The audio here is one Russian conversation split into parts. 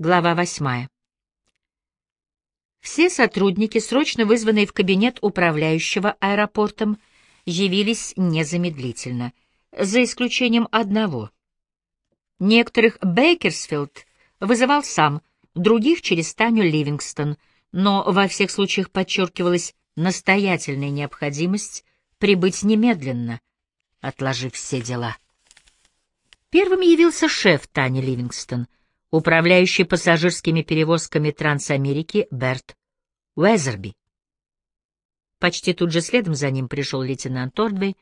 Глава восьмая. Все сотрудники, срочно вызванные в кабинет управляющего аэропортом, явились незамедлительно, за исключением одного. Некоторых Бейкерсфилд вызывал сам, других через Таню Ливингстон, но во всех случаях подчеркивалась настоятельная необходимость прибыть немедленно, отложив все дела. Первым явился шеф Тани Ливингстон — управляющий пассажирскими перевозками Трансамерики Берт Уэзерби. Почти тут же следом за ним пришел лейтенант Ордвей,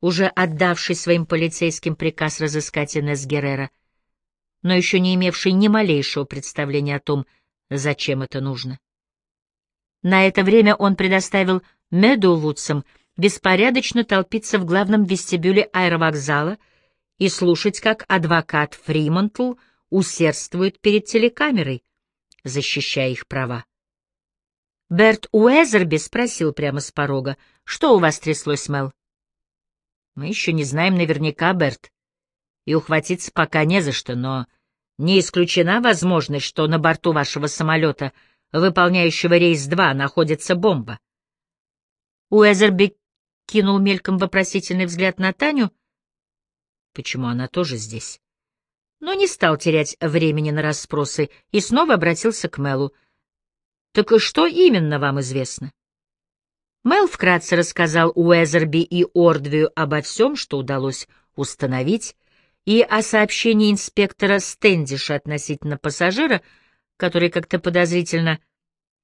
уже отдавший своим полицейским приказ разыскать Инесс Геррера, но еще не имевший ни малейшего представления о том, зачем это нужно. На это время он предоставил Медоувудсам беспорядочно толпиться в главном вестибюле аэровокзала и слушать, как адвокат Фримантл — усердствует перед телекамерой, защищая их права. Берт Уэзерби спросил прямо с порога, что у вас стряслось, Мел? Мы еще не знаем наверняка, Берт, и ухватиться пока не за что, но не исключена возможность, что на борту вашего самолета, выполняющего рейс 2, находится бомба. Уэзерби кинул мельком вопросительный взгляд на Таню. Почему она тоже здесь? Но не стал терять времени на расспросы и снова обратился к Мелу. «Так что именно вам известно?» Мел вкратце рассказал Уэзерби и Ордвию обо всем, что удалось установить, и о сообщении инспектора Стендиша относительно пассажира, который как-то подозрительно,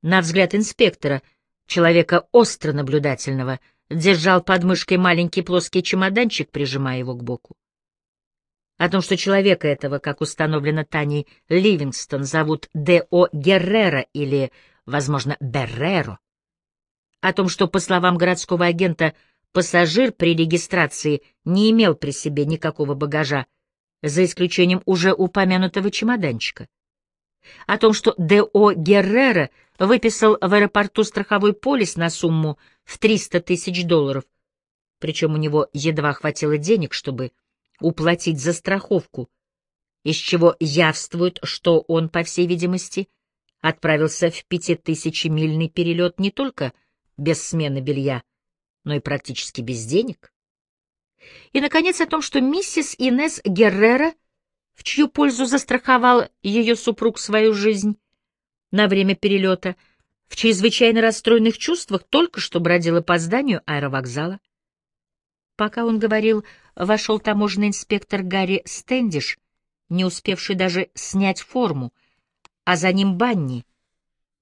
на взгляд инспектора, человека остро наблюдательного, держал под мышкой маленький плоский чемоданчик, прижимая его к боку о том, что человека этого, как установлено Таней Ливингстон, зовут Д.О. Геррера или, возможно, Берреро, о том, что, по словам городского агента, пассажир при регистрации не имел при себе никакого багажа, за исключением уже упомянутого чемоданчика, о том, что Д.О. Геррера выписал в аэропорту страховой полис на сумму в 300 тысяч долларов, причем у него едва хватило денег, чтобы уплатить за страховку, из чего явствует, что он, по всей видимости, отправился в пятитысячемильный перелет не только без смены белья, но и практически без денег. И, наконец, о том, что миссис Инес Геррера, в чью пользу застраховал ее супруг свою жизнь на время перелета, в чрезвычайно расстроенных чувствах только что бродила по зданию аэровокзала. Пока он говорил, вошел таможенный инспектор Гарри Стендиш, не успевший даже снять форму, а за ним Банни.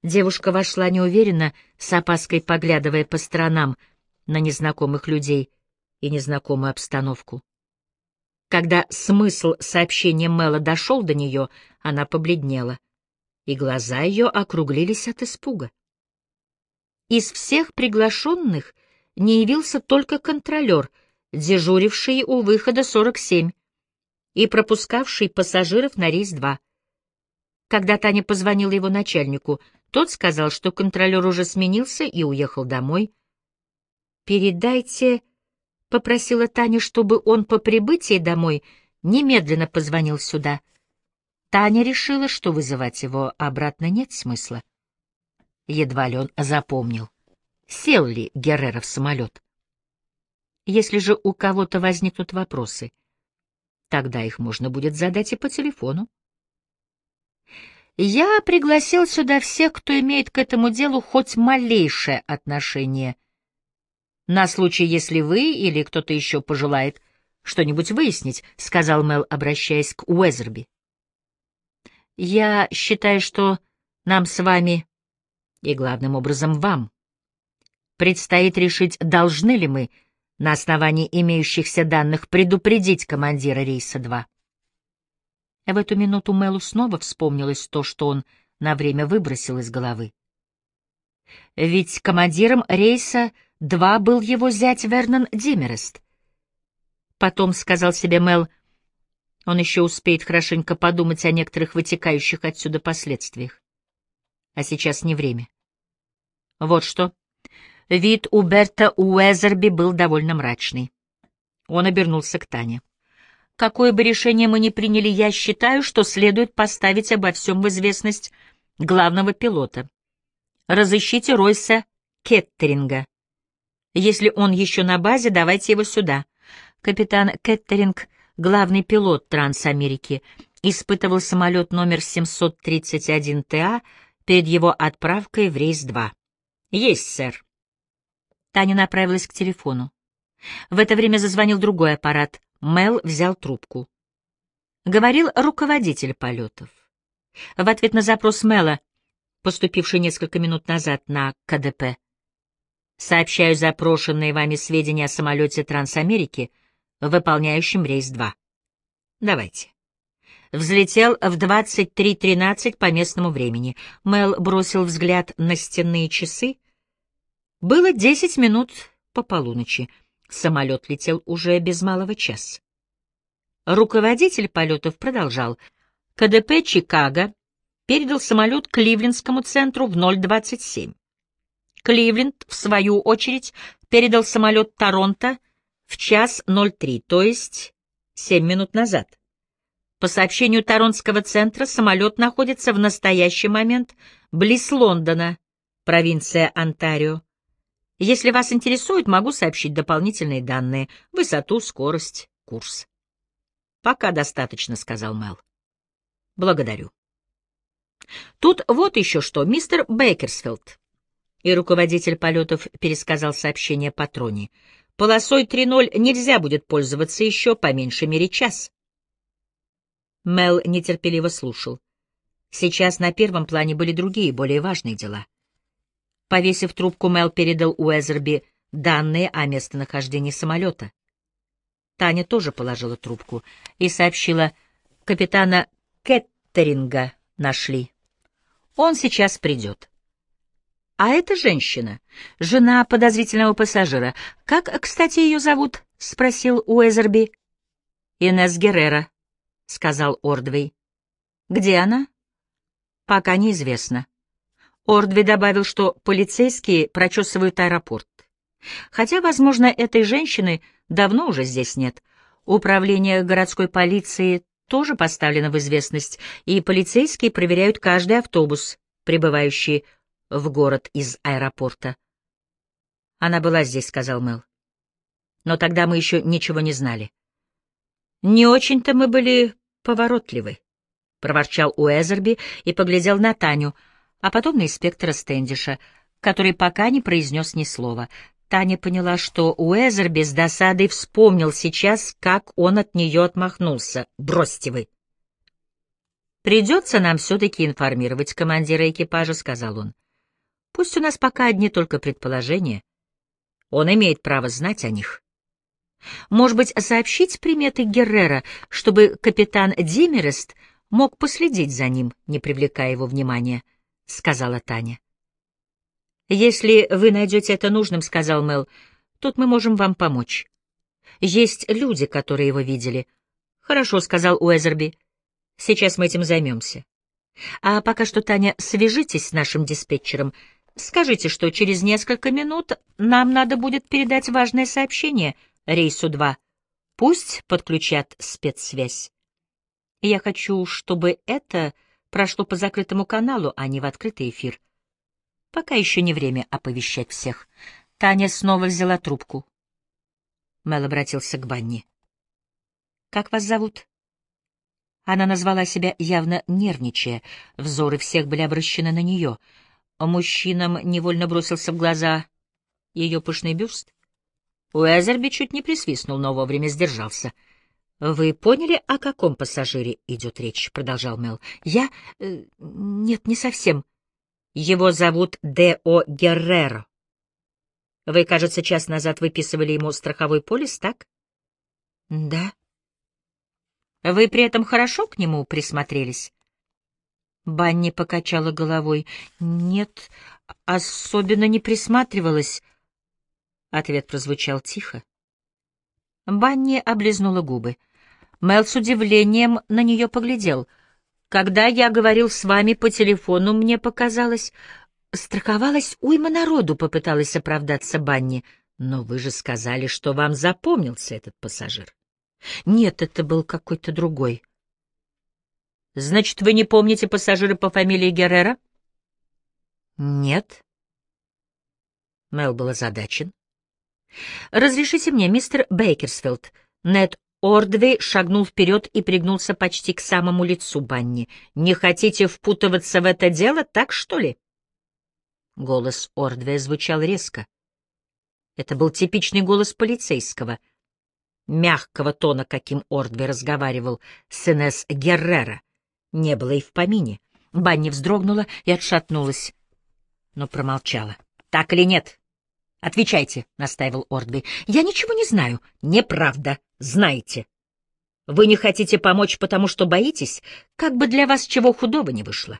Девушка вошла неуверенно, с опаской поглядывая по сторонам на незнакомых людей и незнакомую обстановку. Когда смысл сообщения Мэла дошел до нее, она побледнела, и глаза ее округлились от испуга. Из всех приглашенных не явился только контролер, дежуривший у выхода 47 и пропускавший пассажиров на рейс 2. Когда Таня позвонила его начальнику, тот сказал, что контролер уже сменился и уехал домой. «Передайте», — попросила Таня, чтобы он по прибытии домой немедленно позвонил сюда. Таня решила, что вызывать его обратно нет смысла. Едва ли он запомнил, сел ли Геррера в самолет. Если же у кого-то возникнут вопросы, тогда их можно будет задать и по телефону. Я пригласил сюда всех, кто имеет к этому делу хоть малейшее отношение. На случай, если вы или кто-то еще пожелает что-нибудь выяснить, — сказал Мел, обращаясь к Уэзерби. Я считаю, что нам с вами, и главным образом вам, предстоит решить, должны ли мы на основании имеющихся данных предупредить командира рейса 2. В эту минуту Мэлу снова вспомнилось то, что он на время выбросил из головы. Ведь командиром рейса 2 был его зять Вернон Димерест. Потом, сказал себе Мэл, он еще успеет хорошенько подумать о некоторых вытекающих отсюда последствиях. А сейчас не время. Вот что. Вид у Берта Уэзерби был довольно мрачный. Он обернулся к Тане. какое бы решение мы ни приняли, я считаю, что следует поставить обо всем в известность главного пилота. Разыщите Ройса Кеттеринга. Если он еще на базе, давайте его сюда. Капитан Кеттеринг, главный пилот Трансамерики, испытывал самолет номер 731ТА перед его отправкой в рейс 2. Есть, сэр. Таня направилась к телефону. В это время зазвонил другой аппарат. Мел взял трубку. Говорил руководитель полетов. В ответ на запрос Мела, поступивший несколько минут назад на КДП, сообщаю запрошенные вами сведения о самолете Трансамерики, выполняющем рейс 2. Давайте. Взлетел в 23.13 по местному времени. Мел бросил взгляд на стенные часы. Было 10 минут по полуночи. Самолет летел уже без малого часа. Руководитель полетов продолжал. КДП «Чикаго» передал самолет Кливлендскому центру в 027. Кливленд, в свою очередь, передал самолет Торонто в час 03, то есть 7 минут назад. По сообщению Торонтского центра, самолет находится в настоящий момент близ Лондона, провинция Онтарио. Если вас интересует, могу сообщить дополнительные данные. Высоту, скорость, курс. Пока достаточно, сказал Мел. Благодарю. Тут вот еще что, мистер Бейкерсфилд. И руководитель полетов пересказал сообщение Патроне. Полосой 3.0 нельзя будет пользоваться еще по меньшей мере час. Мел нетерпеливо слушал. Сейчас на первом плане были другие, более важные дела. Повесив трубку, Мел передал Уэзерби данные о местонахождении самолета. Таня тоже положила трубку и сообщила, капитана Кеттеринга нашли. Он сейчас придет. А эта женщина, жена подозрительного пассажира. Как, кстати, ее зовут? — спросил Уэзерби. — Инесс Геррера, — сказал Ордвей. — Где она? — Пока неизвестно. Ордви добавил, что полицейские прочесывают аэропорт. Хотя, возможно, этой женщины давно уже здесь нет. Управление городской полиции тоже поставлено в известность, и полицейские проверяют каждый автобус, прибывающий в город из аэропорта. «Она была здесь», — сказал Мэл. «Но тогда мы еще ничего не знали». «Не очень-то мы были поворотливы», — проворчал Уэзерби и поглядел на Таню — а потом на инспектора Стэндиша, который пока не произнес ни слова. Таня поняла, что Уэзер без досады вспомнил сейчас, как он от нее отмахнулся. «Бросьте вы!» «Придется нам все-таки информировать командира экипажа», — сказал он. «Пусть у нас пока одни только предположения. Он имеет право знать о них». Может быть, сообщить приметы Геррера, чтобы капитан Димерест мог последить за ним, не привлекая его внимания. — сказала Таня. «Если вы найдете это нужным, — сказал Мел, — тут мы можем вам помочь. Есть люди, которые его видели». «Хорошо», — сказал Уэзерби. «Сейчас мы этим займемся. А пока что, Таня, свяжитесь с нашим диспетчером. Скажите, что через несколько минут нам надо будет передать важное сообщение рейсу 2. Пусть подключат спецсвязь. Я хочу, чтобы это прошло по закрытому каналу, а не в открытый эфир. Пока еще не время оповещать всех. Таня снова взяла трубку. Мел обратился к Банни. «Как вас зовут?» Она назвала себя явно нервничая, взоры всех были обращены на нее. Мужчинам невольно бросился в глаза ее пышный бюст. Уэзерби чуть не присвистнул, но вовремя сдержался — «Вы поняли, о каком пассажире идет речь?» — продолжал Мел. «Я... Э, нет, не совсем. Его зовут Д.О. Герреро. Вы, кажется, час назад выписывали ему страховой полис, так?» «Да». «Вы при этом хорошо к нему присмотрелись?» Банни покачала головой. «Нет, особенно не присматривалась». Ответ прозвучал тихо. Банни облизнула губы. Мел с удивлением на нее поглядел. «Когда я говорил с вами по телефону, мне показалось...» «Страховалась уйма народу», — попыталась оправдаться Банни. «Но вы же сказали, что вам запомнился этот пассажир». Нет, это был какой-то другой. Значит, вы не помните пассажира по фамилии Геррера? Нет. Мел был озадачен. Разрешите мне, мистер Бейкерсфилд. Нед Ордвей шагнул вперед и пригнулся почти к самому лицу Банни. «Не хотите впутываться в это дело, так что ли?» Голос Ордвея звучал резко. Это был типичный голос полицейского, мягкого тона, каким Ордвей разговаривал с Инесс Геррера. Не было и в помине. Банни вздрогнула и отшатнулась, но промолчала. «Так или нет?» «Отвечайте», — настаивал Ордвей. «Я ничего не знаю». «Неправда. Знаете. Вы не хотите помочь, потому что боитесь, как бы для вас чего худого не вышло.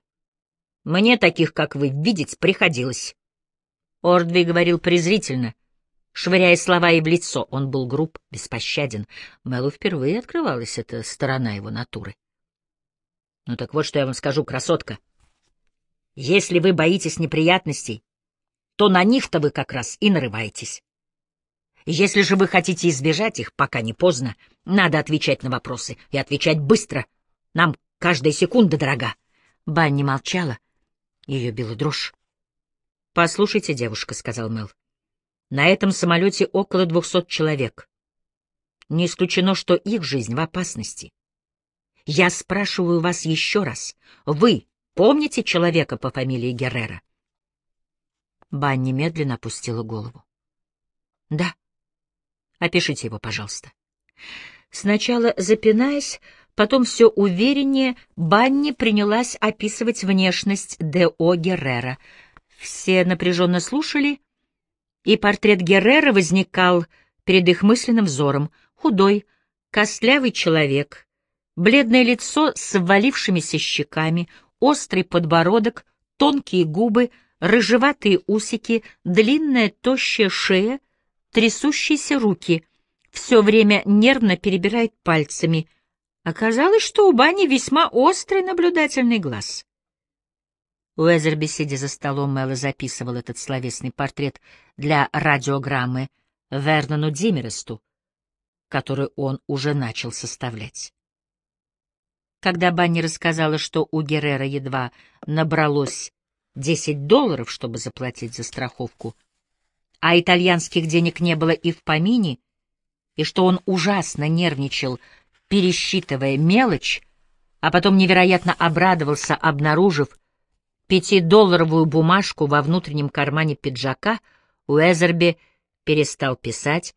Мне таких, как вы, видеть приходилось». Ордвей говорил презрительно, швыряя слова ей в лицо. Он был груб, беспощаден. Мэлу впервые открывалась эта сторона его натуры. «Ну так вот, что я вам скажу, красотка. Если вы боитесь неприятностей, то на них-то вы как раз и нарываетесь. Если же вы хотите избежать их, пока не поздно, надо отвечать на вопросы, и отвечать быстро. Нам каждая секунда дорога. Банни молчала. Ее била дрожь. — Послушайте, девушка, — сказал Мел. — На этом самолете около двухсот человек. Не исключено, что их жизнь в опасности. Я спрашиваю вас еще раз. Вы помните человека по фамилии Геррера? Банни медленно опустила голову. — Да. Опишите его, пожалуйста. Сначала запинаясь, потом все увереннее, Банни принялась описывать внешность Д.О. Геррера. Все напряженно слушали, и портрет Геррера возникал перед их мысленным взором. Худой, костлявый человек, бледное лицо с ввалившимися щеками, острый подбородок, тонкие губы — рыжеватые усики, длинная тощая шея, трясущиеся руки. Все время нервно перебирает пальцами. Оказалось, что у Бани весьма острый наблюдательный глаз. Уэзерби, сидя за столом, Мэла записывал этот словесный портрет для радиограммы Вернону Димересту, который он уже начал составлять. Когда Банни рассказала, что у Геррера едва набралось 10 долларов, чтобы заплатить за страховку, а итальянских денег не было и в помине, и что он ужасно нервничал, пересчитывая мелочь, а потом невероятно обрадовался, обнаружив пятидолларовую бумажку во внутреннем кармане пиджака, Уэзерби перестал писать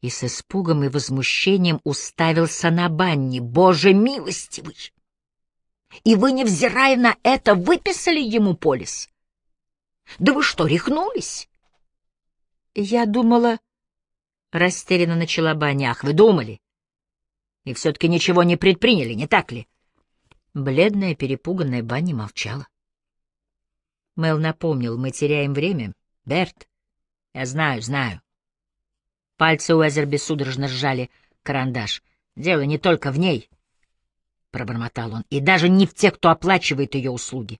и с испугом и возмущением уставился на Банни. «Боже милостивый!» И вы, невзирая на это, выписали ему полис? Да вы что, рехнулись? Я думала... Растерянно начала Баня. Ах, вы думали? И все-таки ничего не предприняли, не так ли? Бледная, перепуганная Банни молчала. Мел напомнил, мы теряем время. Берт, я знаю, знаю. Пальцы Уэзерби судорожно сжали карандаш. Дело не только в ней пробормотал он, — и даже не в тех, кто оплачивает ее услуги.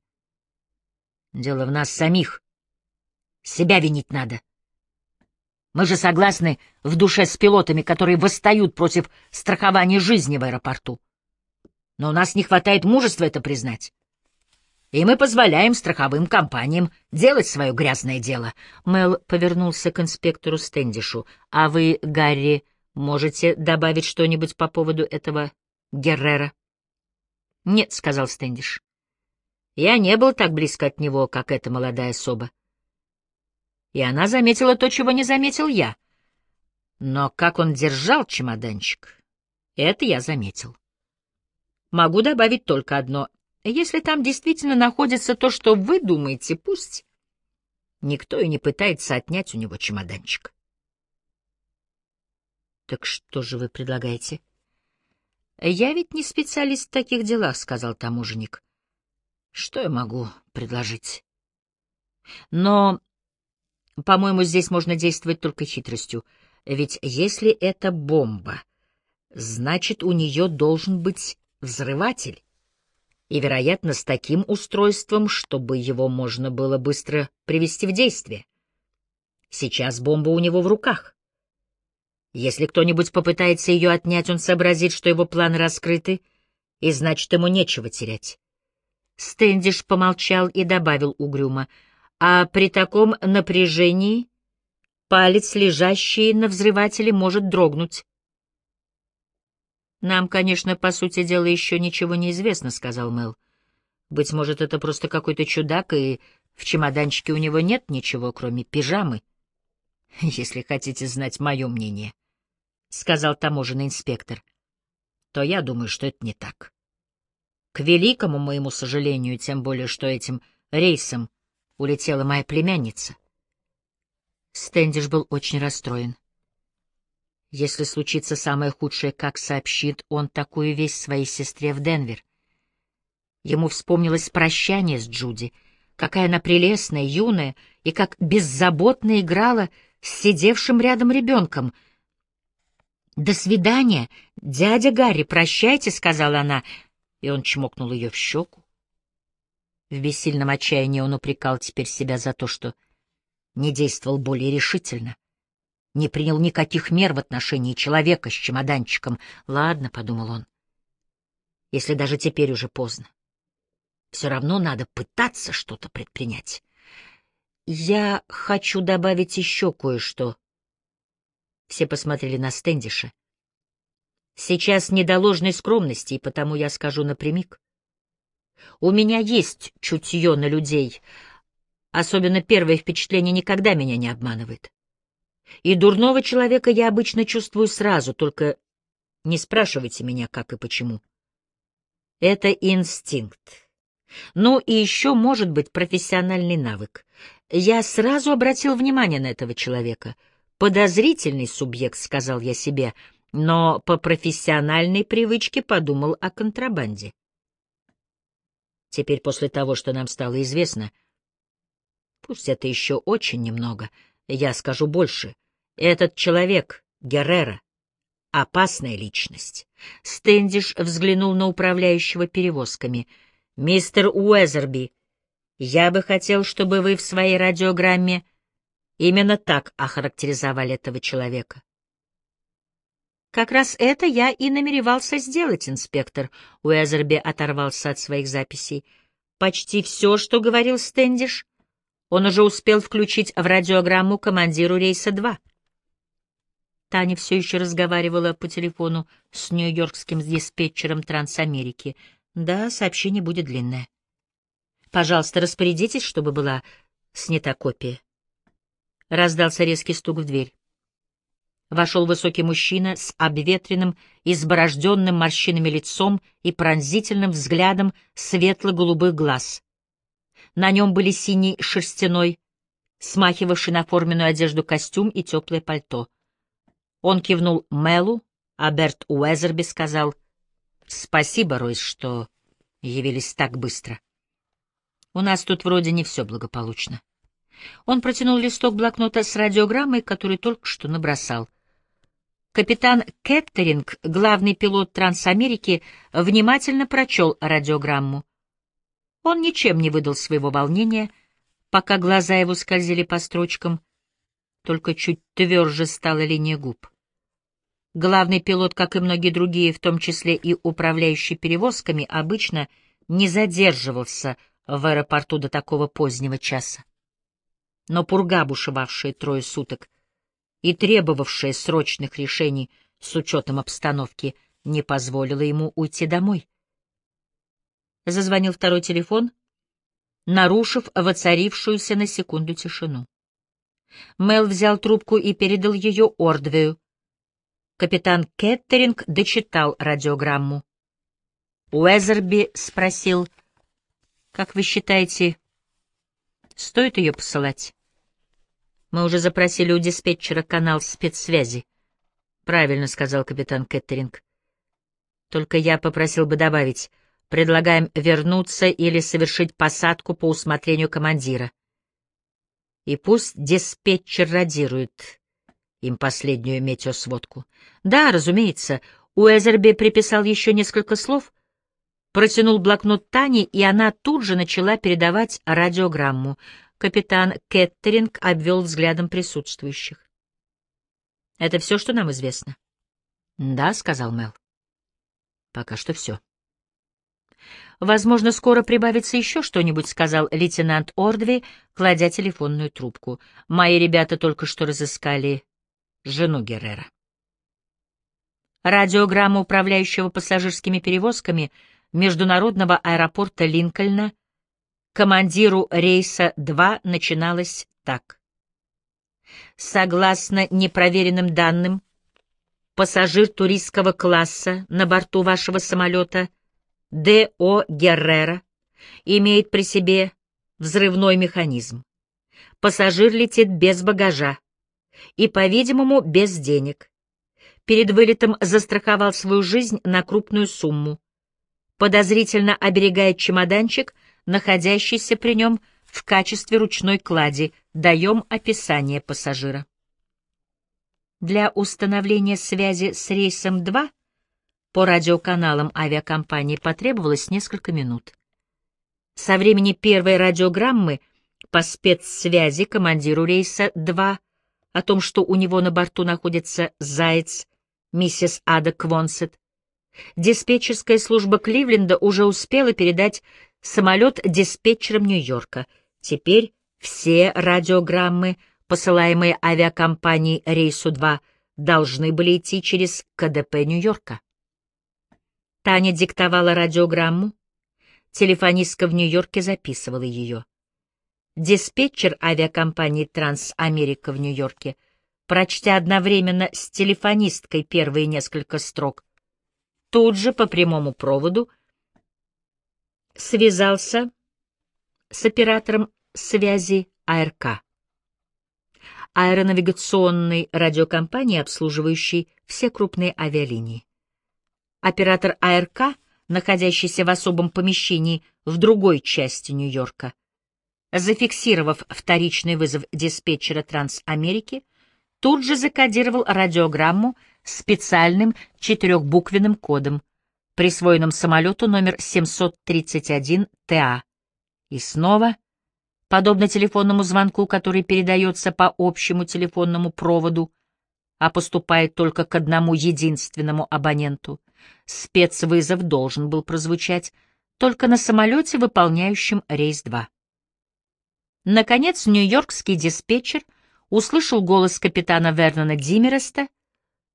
Дело в нас самих. Себя винить надо. Мы же согласны в душе с пилотами, которые восстают против страхования жизни в аэропорту. Но у нас не хватает мужества это признать. И мы позволяем страховым компаниям делать свое грязное дело. Мел повернулся к инспектору Стендишу. А вы, Гарри, можете добавить что-нибудь по поводу этого Геррера? — Нет, — сказал Стэндиш. — Я не был так близко от него, как эта молодая особа. И она заметила то, чего не заметил я. Но как он держал чемоданчик, это я заметил. Могу добавить только одно. Если там действительно находится то, что вы думаете, пусть. Никто и не пытается отнять у него чемоданчик. — Так что же вы предлагаете? — «Я ведь не специалист в таких делах», — сказал таможенник. «Что я могу предложить?» «Но, по-моему, здесь можно действовать только хитростью. Ведь если это бомба, значит, у нее должен быть взрыватель. И, вероятно, с таким устройством, чтобы его можно было быстро привести в действие. Сейчас бомба у него в руках. Если кто-нибудь попытается ее отнять, он сообразит, что его планы раскрыты, и значит, ему нечего терять. Стэндиш помолчал и добавил угрюмо, а при таком напряжении палец, лежащий на взрывателе, может дрогнуть. «Нам, конечно, по сути дела, еще ничего не известно», — сказал Мэл. «Быть может, это просто какой-то чудак, и в чемоданчике у него нет ничего, кроме пижамы. Если хотите знать мое мнение, — сказал таможенный инспектор, — то я думаю, что это не так. К великому моему сожалению, тем более, что этим рейсом улетела моя племянница. Стэндиш был очень расстроен. Если случится самое худшее, как сообщит он такую весть своей сестре в Денвер. Ему вспомнилось прощание с Джуди — какая она прелестная, юная, и как беззаботно играла с сидевшим рядом ребенком. «До свидания, дядя Гарри, прощайте», — сказала она, и он чмокнул ее в щеку. В бессильном отчаянии он упрекал теперь себя за то, что не действовал более решительно, не принял никаких мер в отношении человека с чемоданчиком. «Ладно», — подумал он, — «если даже теперь уже поздно. Все равно надо пытаться что-то предпринять. Я хочу добавить еще кое-что. Все посмотрели на Стендиша. Сейчас не до ложной скромности, и потому я скажу напрямик. У меня есть чутье на людей, особенно первое впечатление никогда меня не обманывает. И дурного человека я обычно чувствую сразу, только не спрашивайте меня, как и почему. Это инстинкт. Ну и еще может быть профессиональный навык. Я сразу обратил внимание на этого человека. Подозрительный субъект, сказал я себе, но по профессиональной привычке подумал о контрабанде. Теперь после того, что нам стало известно, пусть это еще очень немного, я скажу больше, этот человек, Геррера, опасная личность. Стендиш взглянул на управляющего перевозками — «Мистер Уэзерби, я бы хотел, чтобы вы в своей радиограмме именно так охарактеризовали этого человека». «Как раз это я и намеревался сделать, инспектор», — Уэзерби оторвался от своих записей. «Почти все, что говорил Стэндиш, он уже успел включить в радиограмму командиру рейса 2». Таня все еще разговаривала по телефону с нью-йоркским диспетчером Трансамерики — да, сообщение будет длинное. Пожалуйста, распорядитесь, чтобы была снята копия. Раздался резкий стук в дверь. Вошел высокий мужчина с обветренным, изборожденным морщинами лицом и пронзительным взглядом светло-голубых глаз. На нем были синий шерстяной, смахивавший на форменную одежду костюм и теплое пальто. Он кивнул Мелу, а Берт Уэзерби сказал Спасибо, Ройс, что явились так быстро. У нас тут вроде не все благополучно. Он протянул листок блокнота с радиограммой, который только что набросал. Капитан Кеттеринг, главный пилот Трансамерики, внимательно прочел радиограмму. Он ничем не выдал своего волнения, пока глаза его скользили по строчкам, только чуть тверже стала линия губ. Главный пилот, как и многие другие, в том числе и управляющий перевозками, обычно не задерживался в аэропорту до такого позднего часа. Но пурга, бушевавшая трое суток и требовавшая срочных решений с учетом обстановки, не позволила ему уйти домой. Зазвонил второй телефон, нарушив воцарившуюся на секунду тишину. Мел взял трубку и передал ее Ордвею, Капитан Кеттеринг дочитал радиограмму. Уэзерби спросил, «Как вы считаете, стоит ее посылать?» «Мы уже запросили у диспетчера канал спецсвязи». «Правильно», — сказал капитан Кеттеринг. «Только я попросил бы добавить, предлагаем вернуться или совершить посадку по усмотрению командира. И пусть диспетчер радирует им последнюю метеосводку. Да, разумеется, Уэзерби приписал еще несколько слов, протянул блокнот Тани, и она тут же начала передавать радиограмму. Капитан Кеттеринг обвел взглядом присутствующих. Это все, что нам известно? Да, сказал Мел. Пока что все. Возможно, скоро прибавится еще что-нибудь, сказал лейтенант Ордви, кладя телефонную трубку. Мои ребята только что разыскали жену Геррера. Радиограмма управляющего пассажирскими перевозками международного аэропорта Линкольна командиру рейса 2 начиналась так. Согласно непроверенным данным, пассажир туристского класса на борту вашего самолета Д.О. Геррера имеет при себе взрывной механизм. Пассажир летит без багажа и, по-видимому, без денег. Перед вылетом застраховал свою жизнь на крупную сумму. Подозрительно оберегает чемоданчик, находящийся при нем в качестве ручной клади. Даем описание пассажира. Для установления связи с рейсом 2 по радиоканалам авиакомпании потребовалось несколько минут. Со времени первой радиограммы по спецсвязи командиру рейса 2 о том, что у него на борту находится «Заяц», миссис Ада Квонсет, диспетчерская служба Кливленда уже успела передать самолет диспетчерам Нью-Йорка. Теперь все радиограммы, посылаемые авиакомпанией рейсу 2, должны были идти через КДП Нью-Йорка. Таня диктовала радиограмму, телефонистка в Нью-Йорке записывала ее. Диспетчер авиакомпании «Трансамерика» в Нью-Йорке, прочтя одновременно с телефонисткой первые несколько строк, тут же по прямому проводу связался с оператором связи АРК, аэронавигационной радиокомпании, обслуживающей все крупные авиалинии. Оператор АРК, находящийся в особом помещении в другой части Нью-Йорка, зафиксировав вторичный вызов диспетчера Трансамерики, тут же закодировал радиограмму специальным четырехбуквенным кодом, присвоенным самолету номер 731ТА. И снова, подобно телефонному звонку, который передается по общему телефонному проводу, а поступает только к одному единственному абоненту, спецвызов должен был прозвучать только на самолете, выполняющем рейс 2. Наконец, нью-йоркский диспетчер услышал голос капитана Вернона Димереста,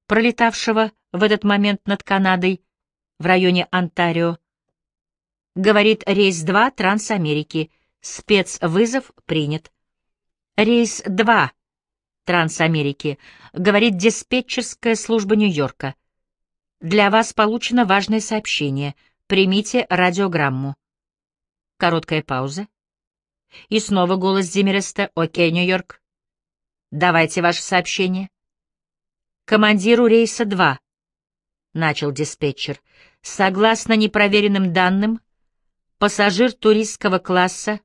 пролетавшего в этот момент над Канадой в районе Онтарио. Говорит рейс 2 Трансамерики. Спецвызов принят. Рейс 2 Трансамерики. Говорит диспетчерская служба Нью-Йорка. Для вас получено важное сообщение. Примите радиограмму. Короткая пауза. И снова голос Зиммереста. «Окей, Нью-Йорк. Давайте ваше сообщение». «Командиру рейса 2», — начал диспетчер. «Согласно непроверенным данным, пассажир туристского класса...»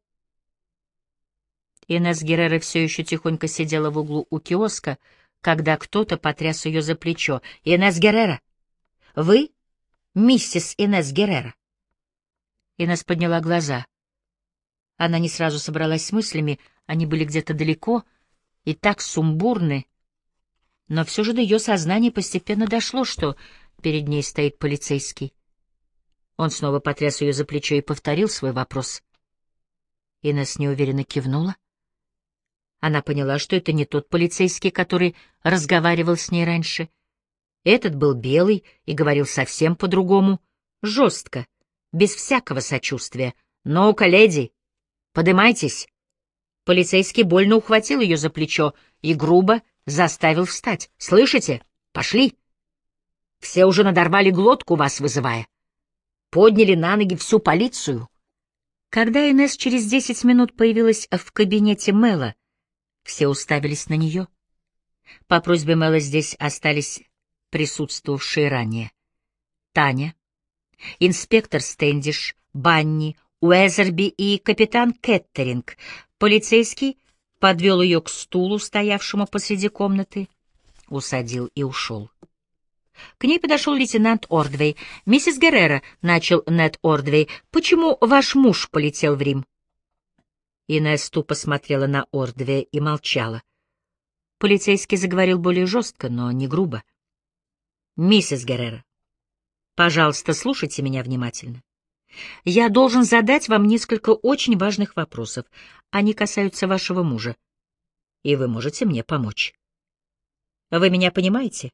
Инесс Геррера все еще тихонько сидела в углу у киоска, когда кто-то потряс ее за плечо. «Инесс Геррера! Вы? Миссис Инесс Геррера?» Инесс подняла глаза. Она не сразу собралась с мыслями, они были где-то далеко и так сумбурны. Но все же до ее сознания постепенно дошло, что перед ней стоит полицейский. Он снова потряс ее за плечо и повторил свой вопрос. Инесс неуверенно кивнула. Она поняла, что это не тот полицейский, который разговаривал с ней раньше. Этот был белый и говорил совсем по-другому, жестко, без всякого сочувствия. «Ну-ка, леди, Подымайтесь. Полицейский больно ухватил ее за плечо и грубо заставил встать. Слышите? Пошли. Все уже надорвали глотку, вас вызывая. Подняли на ноги всю полицию. Когда Инесс через десять минут появилась в кабинете Мэла, все уставились на нее. По просьбе Мэла здесь остались присутствовавшие ранее. Таня, инспектор Стэндиш, Банни, Уэзерби и капитан Кеттеринг. Полицейский подвел ее к стулу, стоявшему посреди комнаты, усадил и ушел. К ней подошел лейтенант Ордвей. «Миссис Геррера», — начал Нед Ордвей, — «почему ваш муж полетел в Рим?» Инесс тупо смотрела на Ордвея и молчала. Полицейский заговорил более жестко, но не грубо. «Миссис Геррера, пожалуйста, слушайте меня внимательно. Я должен задать вам несколько очень важных вопросов. Они касаются вашего мужа, и вы можете мне помочь. Вы меня понимаете?»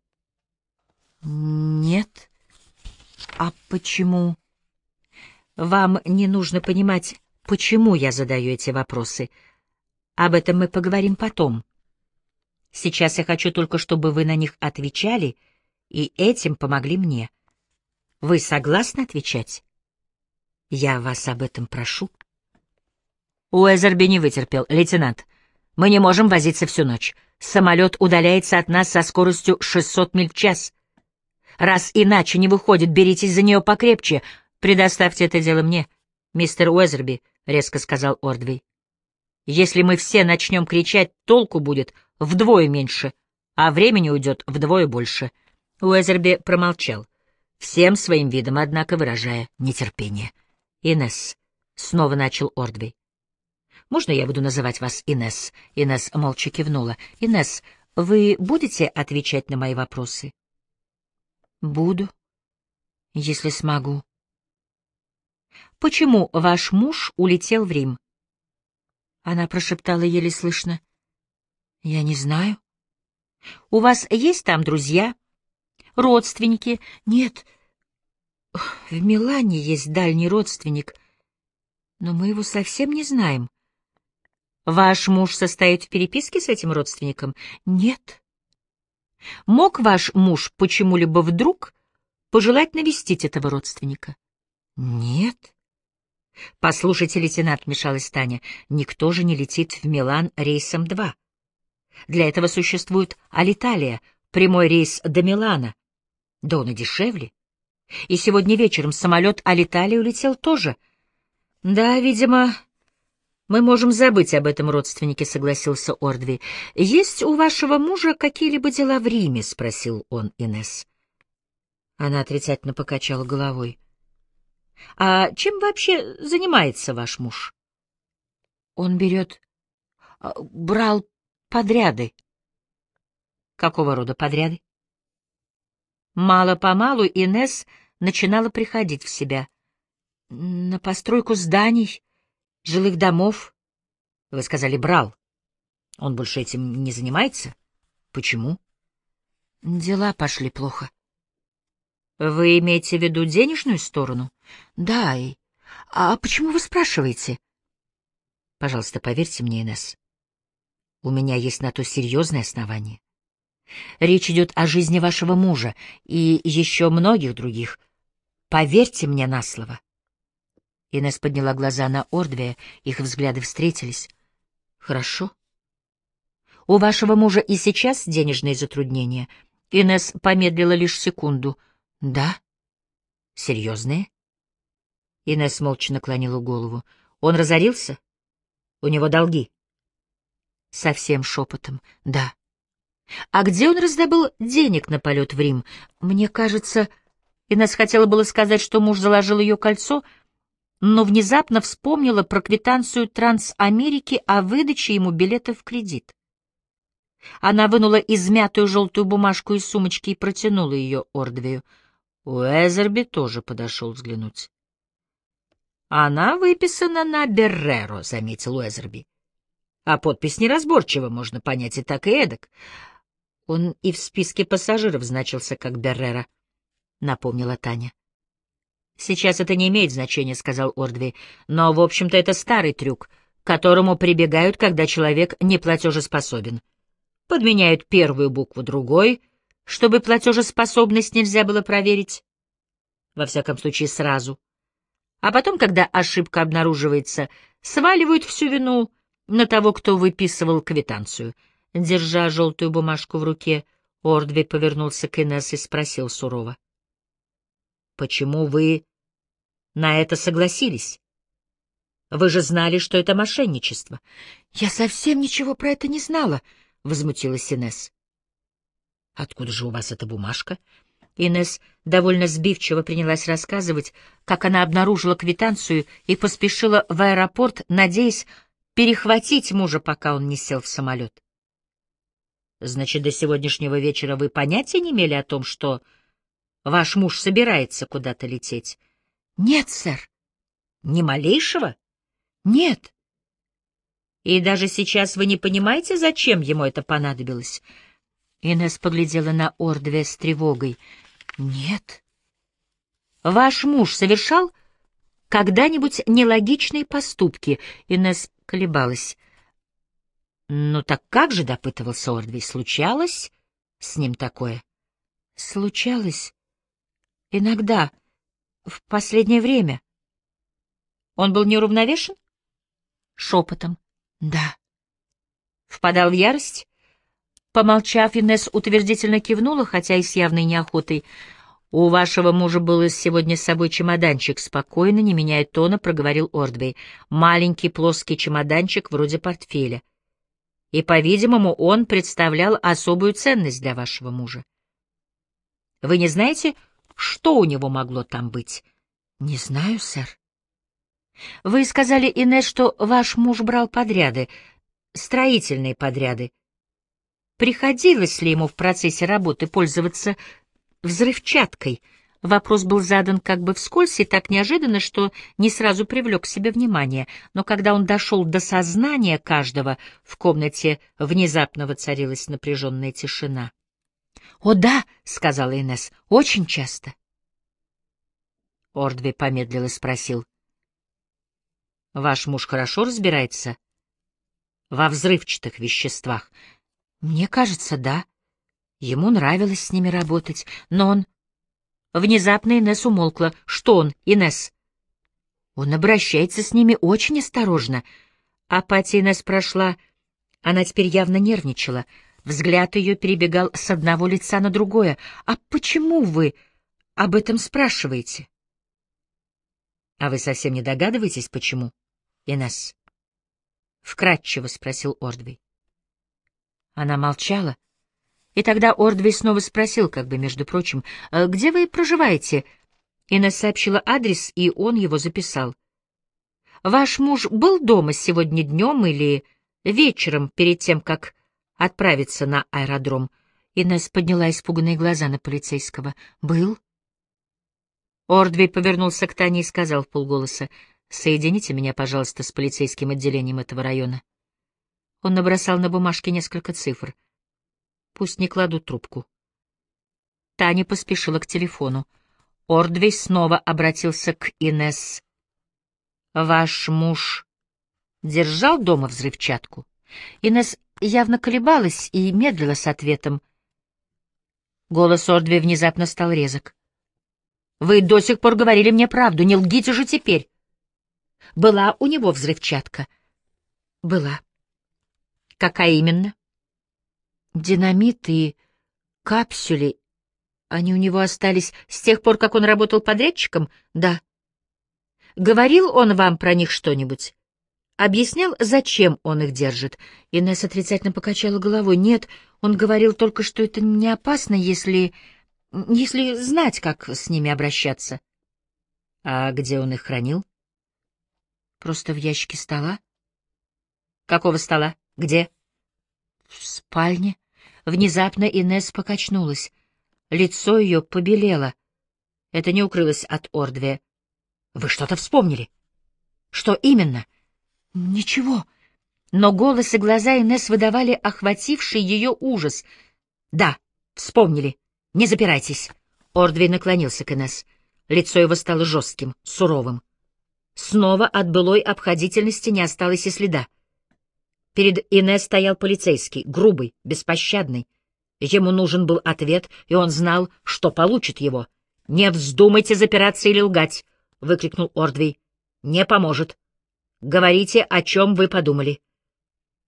«Нет. А почему?» «Вам не нужно понимать, почему я задаю эти вопросы. Об этом мы поговорим потом. Сейчас я хочу только, чтобы вы на них отвечали, и этим помогли мне. Вы согласны отвечать? Я вас об этом прошу». Уэзерби не вытерпел. «Лейтенант, мы не можем возиться всю ночь. Самолет удаляется от нас со скоростью 600 миль в час. Раз иначе не выходит, беритесь за нее покрепче. Предоставьте это дело мне, мистер Уэзерби, — резко сказал Ордвей. Если мы все начнем кричать, толку будет вдвое меньше, а времени уйдет вдвое больше. Уэзерби промолчал, всем своим видом, однако, выражая нетерпение. Инес, снова начал Ордвей. «Можно я буду называть вас Инес? Инес молча кивнула. Инес, вы будете отвечать на мои вопросы? Буду, если смогу. Почему ваш муж улетел в Рим? Она прошептала еле слышно. Я не знаю. У вас есть там друзья? Родственники? Нет. В Милане есть дальний родственник, но мы его совсем не знаем. Ваш муж состоит в переписке с этим родственником? Нет. Мог ваш муж почему-либо вдруг пожелать навестить этого родственника? Нет. Послушайте, лейтенант, вмешалась Таня, никто же не летит в Милан рейсом 2. Для этого существует Алиталия, прямой рейс до Милана. Да он и дешевле. И сегодня вечером самолет Алиталии улетел тоже. Да, видимо, «Мы можем забыть об этом родственнике», — согласился Ордви. «Есть у вашего мужа какие-либо дела в Риме?» — спросил он Инес. Она отрицательно покачала головой. «А чем вообще занимается ваш муж?» «Он берет... А, брал подряды». «Какого рода подряды?» Мало-помалу Инес начинала приходить в себя. «На постройку зданий» жилых домов. Вы сказали, брал. Он больше этим не занимается? Почему? Дела пошли плохо. Вы имеете в виду денежную сторону? Да, и... А почему вы спрашиваете? Пожалуйста, поверьте мне, Инесс. У меня есть на то серьезное основание. Речь идет о жизни вашего мужа и еще многих других. Поверьте мне на слово. Инес подняла глаза на Ордвия, их взгляды встретились. «Хорошо. У вашего мужа и сейчас денежные затруднения?» Инес помедлила лишь секунду. «Да». «Серьезные?» Инес молча наклонила голову. «Он разорился? У него долги?» Совсем шепотом. «Да». «А где он раздобыл денег на полет в Рим? Мне кажется...» Инес хотела было сказать, что муж заложил ее кольцо — но внезапно вспомнила про квитанцию Трансамерики о выдаче ему билета в кредит. Она вынула измятую желтую бумажку из сумочки и протянула ее Ордвею. Уэзерби тоже подошел взглянуть. «Она выписана на Берреро», — заметил Уэзерби. «А подпись неразборчива, можно понять и так, и эдак. Он и в списке пассажиров значился как Беррера», — напомнила Таня. «Сейчас это не имеет значения», — сказал Ордви, «но, в общем-то, это старый трюк, к которому прибегают, когда человек неплатежеспособен. Подменяют первую букву другой, чтобы платежеспособность нельзя было проверить. Во всяком случае, сразу. А потом, когда ошибка обнаруживается, сваливают всю вину на того, кто выписывал квитанцию. Держа желтую бумажку в руке, Ордви повернулся к Инесс и спросил сурово. Почему вы на это согласились? Вы же знали, что это мошенничество. Я совсем ничего про это не знала, — возмутилась Инесс. Откуда же у вас эта бумажка? Инесс довольно сбивчиво принялась рассказывать, как она обнаружила квитанцию и поспешила в аэропорт, надеясь перехватить мужа, пока он не сел в самолет. Значит, до сегодняшнего вечера вы понятия не имели о том, что ваш муж собирается куда-то лететь? Нет, сэр. Ни малейшего? Нет. И даже сейчас вы не понимаете, зачем ему это понадобилось? Инесс поглядела на Ордве с тревогой. Нет. Ваш муж совершал когда-нибудь нелогичные поступки? Инесс колебалась. «Ну так как же, — допытывался Ордвей, — случалось с ним такое?» «Случалось. Иногда. В последнее время». «Он был неуравновешен?» Шепотом. «Да». «Впадал в ярость?» Помолчав, Инесс утвердительно кивнула, хотя и с явной неохотой. «У вашего мужа был сегодня с собой чемоданчик», — спокойно, не меняя тона, проговорил Ордвей. «Маленький плоский чемоданчик вроде портфеля и, по-видимому, он представлял особую ценность для вашего мужа. Вы не знаете, что у него могло там быть? — Не знаю, сэр. — Вы сказали, Инесс, что ваш муж брал подряды, строительные подряды. Приходилось ли ему в процессе работы пользоваться взрывчаткой — Вопрос был задан как бы вскользь и так неожиданно, что не сразу привлек к себе внимание, но когда он дошел до сознания каждого, в комнате внезапно воцарилась напряженная тишина. — О да, — сказала Инесс, — очень часто. Ордви помедлил и спросил. — Ваш муж хорошо разбирается во взрывчатых веществах? — Мне кажется, да. Ему нравилось с ними работать, но он... Внезапно Инесс умолкла. Что он, Инесс? Он обращается с ними очень осторожно. Апатия Инесс прошла. Она теперь явно нервничала. Взгляд ее перебегал с одного лица на другое. «А почему вы об этом спрашиваете?» «А вы совсем не догадываетесь, почему?» «Инесс?» — вкратчиво спросил Ордвей. Она молчала. И тогда Ордвей снова спросил, как бы, между прочим, «Э, «Где вы проживаете?» Инесс сообщила адрес, и он его записал. «Ваш муж был дома сегодня днем или вечером, перед тем, как отправиться на аэродром?» Инесс подняла испуганные глаза на полицейского. «Был?» Ордвей повернулся к Тане и сказал в полголоса, «Соедините меня, пожалуйста, с полицейским отделением этого района». Он набросал на бумажке несколько цифр — Пусть не кладут трубку. Таня поспешила к телефону. Ордвей снова обратился к Инесс. «Ваш муж держал дома взрывчатку?» Инесс явно колебалась и медлила с ответом. Голос Ордвей внезапно стал резок. «Вы до сих пор говорили мне правду, не лгите же теперь!» «Была у него взрывчатка?» «Была». «Какая именно?» Динамит и капсюли, они у него остались с тех пор, как он работал подрядчиком? Да. Говорил он вам про них что-нибудь? Объяснял, зачем он их держит? Инесса отрицательно покачала головой. Нет, он говорил только, что это не опасно, если... если знать, как с ними обращаться. А где он их хранил? Просто в ящике стола. Какого стола? Где? В спальне. Внезапно Инесс покачнулась. Лицо ее побелело. Это не укрылось от Ордве. «Вы что-то вспомнили?» «Что именно?» «Ничего». Но голос и глаза Инесс выдавали охвативший ее ужас. «Да, вспомнили. Не запирайтесь». Ордвей наклонился к Инесс. Лицо его стало жестким, суровым. Снова от былой обходительности не осталось и следа. Перед Инесс стоял полицейский, грубый, беспощадный. Ему нужен был ответ, и он знал, что получит его. «Не вздумайте запираться или лгать!» — выкрикнул Ордвей. «Не поможет. Говорите, о чем вы подумали».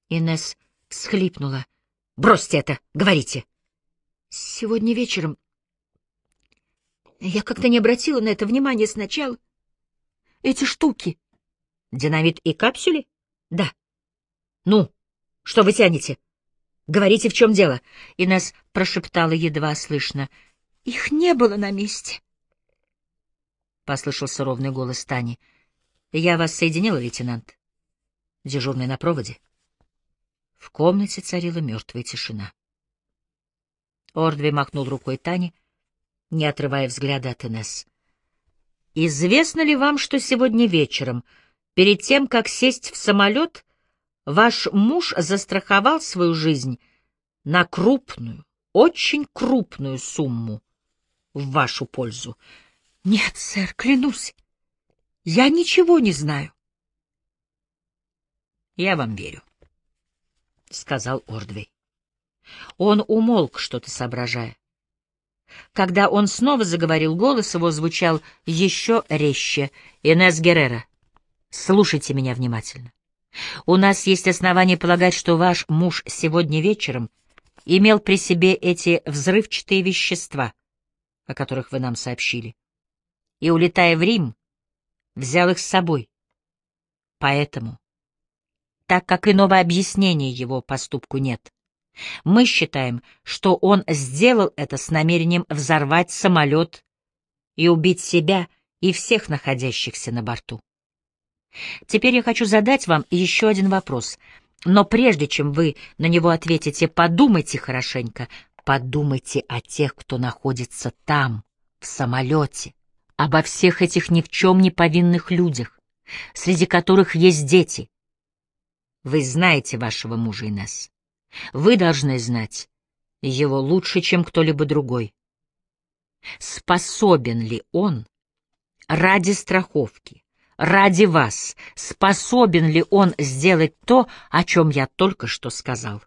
Инесс всхлипнула. «Бросьте это! Говорите!» «Сегодня вечером я как-то не обратила на это внимания сначала. Эти штуки». «Динамит и капсюли?» «Да». «Ну, что вы тянете? Говорите, в чем дело?» Инесс прошептала едва слышно. «Их не было на месте». Послышался ровный голос Тани. «Я вас соединила, лейтенант. Дежурный на проводе». В комнате царила мертвая тишина. Ордви махнул рукой Тани, не отрывая взгляда от Инесс. «Известно ли вам, что сегодня вечером, перед тем, как сесть в самолет, ваш муж застраховал свою жизнь на крупную, очень крупную сумму в вашу пользу?» «Нет, сэр, клянусь, я ничего не знаю». «Я вам верю», — сказал Ордвей. Он умолк, что-то соображая. Когда он снова заговорил, голос его звучал еще резче. «Инесс Геррера, слушайте меня внимательно. У нас есть основания полагать, что ваш муж сегодня вечером имел при себе эти взрывчатые вещества, о которых вы нам сообщили, и, улетая в Рим, взял их с собой. Поэтому, так как иного объяснения его поступку нет, мы считаем, что он сделал это с намерением взорвать самолет и убить себя и всех находящихся на борту. Теперь я хочу задать вам еще один вопрос, но прежде чем вы на него ответите, подумайте хорошенько, подумайте о тех, кто находится там, в самолете, обо всех этих ни в чем не повинных людях, среди которых есть дети. Вы знаете вашего мужа, Инесс. Вы должны знать его лучше, чем кто-либо другой. Способен ли он ради страховки, ради вас, способен ли он сделать то, о чем я только что сказал?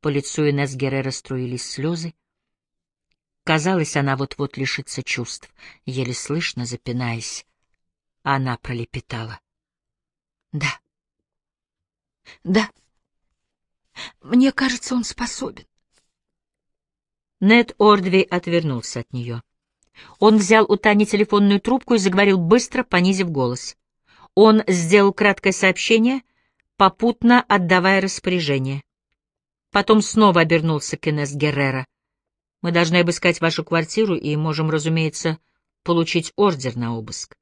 По лицу Инесс Геррера струились слезы. Казалось, она вот-вот лишится чувств, еле слышно запинаясь. Она пролепетала. — Да. — Да. Мне кажется, он способен. Нед Ордвей отвернулся от нее. Он взял у Тани телефонную трубку и заговорил быстро, понизив голос. Он сделал краткое сообщение, попутно отдавая распоряжение. Потом снова обернулся к Инесс Геррера. «Мы должны обыскать вашу квартиру и можем, разумеется, получить ордер на обыск.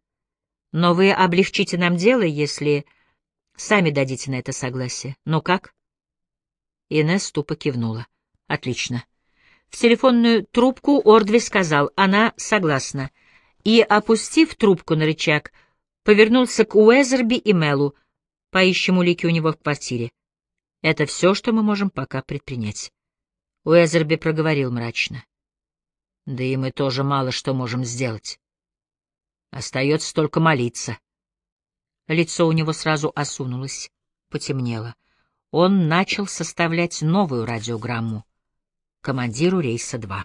Но вы облегчите нам дело, если сами дадите на это согласие. Ну как?» Инесс тупо кивнула. «Отлично». В телефонную трубку Ордви сказал, она согласна, и, опустив трубку на рычаг, повернулся к Уэзерби и Мелу, поищем улики у него в квартире. Это все, что мы можем пока предпринять. Уэзерби проговорил мрачно. Да и мы тоже мало что можем сделать. Остается только молиться. Лицо у него сразу осунулось, потемнело он начал составлять новую радиограмму командиру рейса 2.